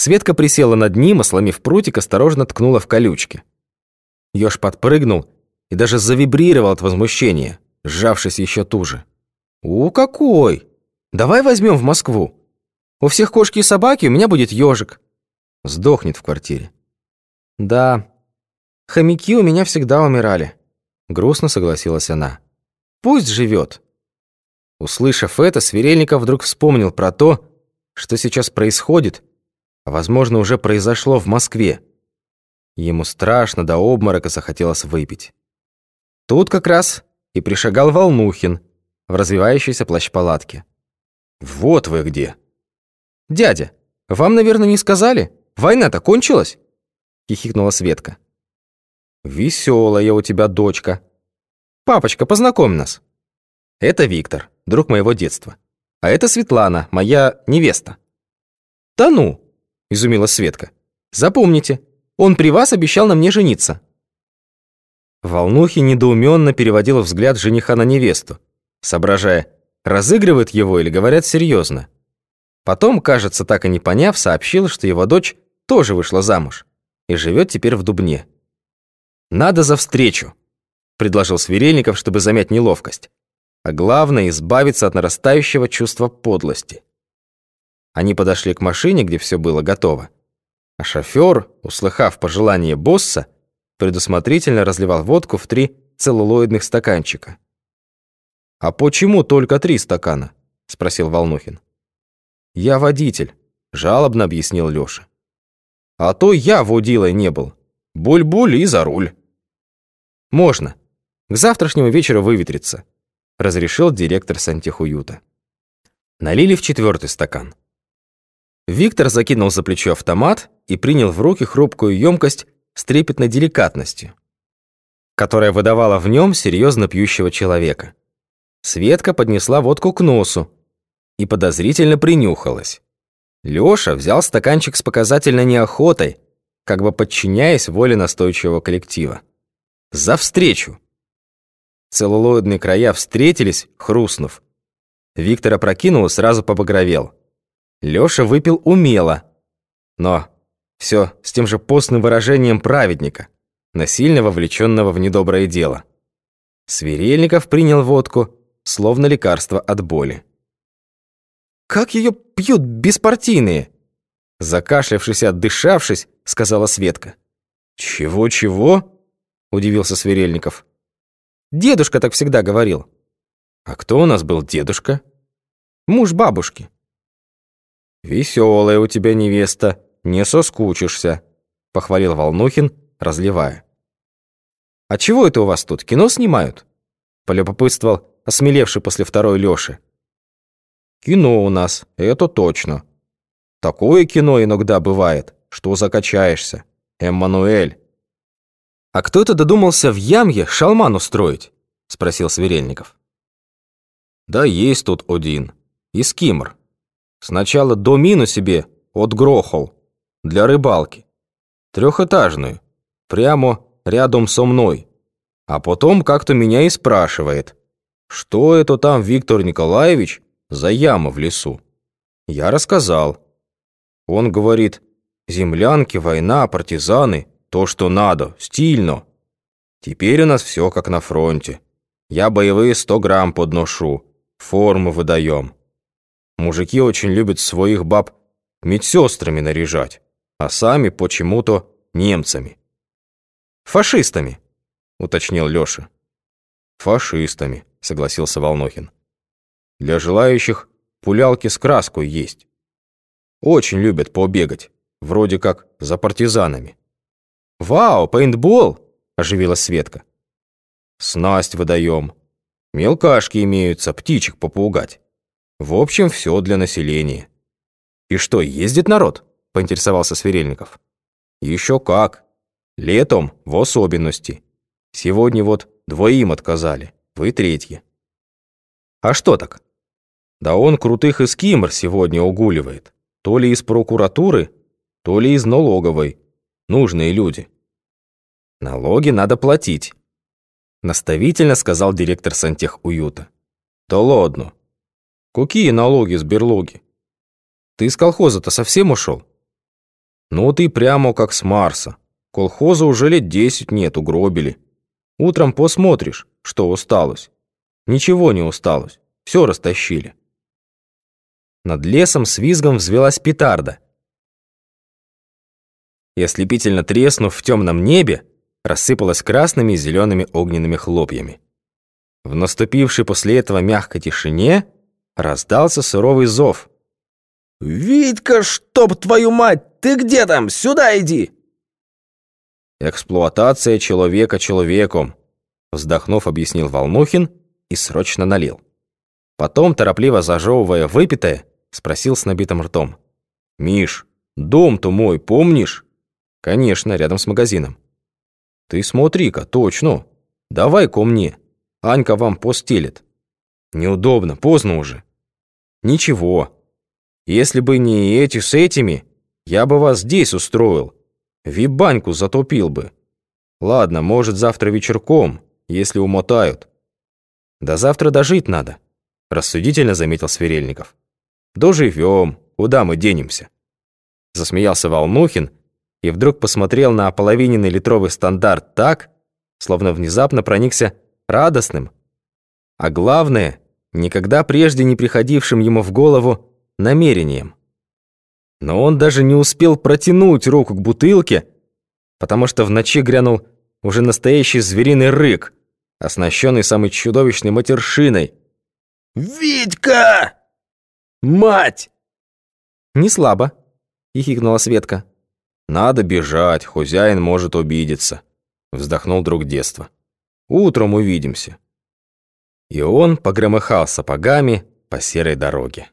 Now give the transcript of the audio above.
Светка присела над ним, а сломив прутик, осторожно ткнула в колючки. Ёж подпрыгнул и даже завибрировал от возмущения, сжавшись еще туже. «У, какой! Давай возьмем в Москву. У всех кошки и собаки, у меня будет ежик. Сдохнет в квартире». «Да, хомяки у меня всегда умирали», — грустно согласилась она. «Пусть живет». Услышав это, Сверельников вдруг вспомнил про то, что сейчас происходит, а, возможно, уже произошло в Москве. Ему страшно до обморока захотелось выпить. Тут как раз и пришагал Волнухин в развивающейся плащ-палатке. «Вот вы где!» «Дядя, вам, наверное, не сказали? Война-то кончилась?» хихикнула Светка. «Веселая у тебя дочка. Папочка, познакомь нас. Это Виктор, друг моего детства. А это Светлана, моя невеста». «Да ну!» – изумилась Светка. «Запомните, он при вас обещал на мне жениться». Волнухи недоуменно переводила взгляд жениха на невесту, соображая, разыгрывает его или говорят серьезно. Потом, кажется, так и не поняв, сообщил, что его дочь тоже вышла замуж и живет теперь в Дубне. «Надо за встречу», – предложил Сверельников, чтобы замять неловкость. А главное – избавиться от нарастающего чувства подлости. Они подошли к машине, где все было готово. А шофер, услыхав пожелание босса, предусмотрительно разливал водку в три целлулоидных стаканчика. «А почему только три стакана?» – спросил Волнухин. «Я водитель», – жалобно объяснил Лёша. «А то я водилой не был. Буль-буль и за руль». «Можно. К завтрашнему вечеру выветрится», – разрешил директор сантехуюта. Налили в четвертый стакан. Виктор закинул за плечо автомат и принял в руки хрупкую емкость с трепетной деликатностью, которая выдавала в нем серьезно пьющего человека. Светка поднесла водку к носу и подозрительно принюхалась. Лёша взял стаканчик с показательной неохотой, как бы подчиняясь воле настойчивого коллектива. «За встречу!» Целлулоидные края встретились, хрустнув. Виктор опрокинул и сразу побагровел. Лёша выпил умело, но все с тем же постным выражением праведника, насильно вовлеченного в недоброе дело. Сверельников принял водку, словно лекарство от боли. «Как ее пьют беспартийные?» Закашлявшись и отдышавшись, сказала Светка. «Чего-чего?» – удивился Сверельников. «Дедушка так всегда говорил». «А кто у нас был дедушка?» «Муж бабушки». «Веселая у тебя невеста, не соскучишься», — похвалил Волнухин, разливая. «А чего это у вас тут, кино снимают?» — полюбопытствовал осмелевший после второй Лёши. «Кино у нас, это точно. Такое кино иногда бывает, что закачаешься. Эммануэль». «А кто это додумался в Ямье шалман устроить?» — спросил Сверельников. «Да есть тут один. Из Кимр. Сначала домину себе отгрохал для рыбалки. Трехэтажную, прямо рядом со мной. А потом как-то меня и спрашивает, что это там Виктор Николаевич за яма в лесу. Я рассказал. Он говорит, землянки, война, партизаны, то, что надо, стильно. Теперь у нас все как на фронте. Я боевые сто грамм подношу, форму выдаем. Мужики очень любят своих баб медсестрами наряжать, а сами почему-то немцами. «Фашистами», — уточнил Лёша. «Фашистами», — согласился Волнохин. «Для желающих пулялки с краской есть. Очень любят побегать, вроде как за партизанами». «Вау, пейнтбол!» — оживилась Светка. «Снасть выдаем. Мелкашки имеются, птичек попугать. В общем, все для населения. И что, ездит народ? Поинтересовался Сверельников. Еще как. Летом в особенности. Сегодня вот двоим отказали, вы третьи. А что так? Да он крутых из Кимр сегодня угуливает. То ли из прокуратуры, то ли из налоговой. Нужные люди. Налоги надо платить. Наставительно сказал директор сантехуюта. Да ладно, Какие налоги с берлоги? Ты из колхоза-то совсем ушел? Ну ты прямо как с Марса. Колхоза уже лет десять нет, угробили. Утром посмотришь, что усталось. Ничего не усталось, все растащили. Над лесом с визгом взвелась петарда. И ослепительно треснув в темном небе, рассыпалась красными и зелеными огненными хлопьями. В наступившей после этого мягкой тишине раздался суровый зов. «Витька, чтоб твою мать, ты где там? Сюда иди!» «Эксплуатация человека человеком», вздохнув, объяснил Волнухин и срочно налил. Потом, торопливо зажевывая выпитое, спросил с набитым ртом. «Миш, дом-то мой помнишь?» «Конечно, рядом с магазином». «Ты смотри-ка, точно. Давай ко мне. Анька вам постелит». «Неудобно, поздно уже». «Ничего. Если бы не эти с этими, я бы вас здесь устроил. Вибаньку затопил бы. Ладно, может, завтра вечерком, если умотают. До завтра дожить надо», рассудительно заметил Сверельников. «Доживем, куда мы денемся?» Засмеялся Волнухин и вдруг посмотрел на ополовиненный литровый стандарт так, словно внезапно проникся радостным, а главное, никогда прежде не приходившим ему в голову намерением. Но он даже не успел протянуть руку к бутылке, потому что в ночи грянул уже настоящий звериный рык, оснащенный самой чудовищной матершиной. «Витька! Мать!» «Не слабо», — хихикнула Светка. «Надо бежать, хозяин может обидеться», — вздохнул друг детства. «Утром увидимся». И он погромыхал сапогами по серой дороге.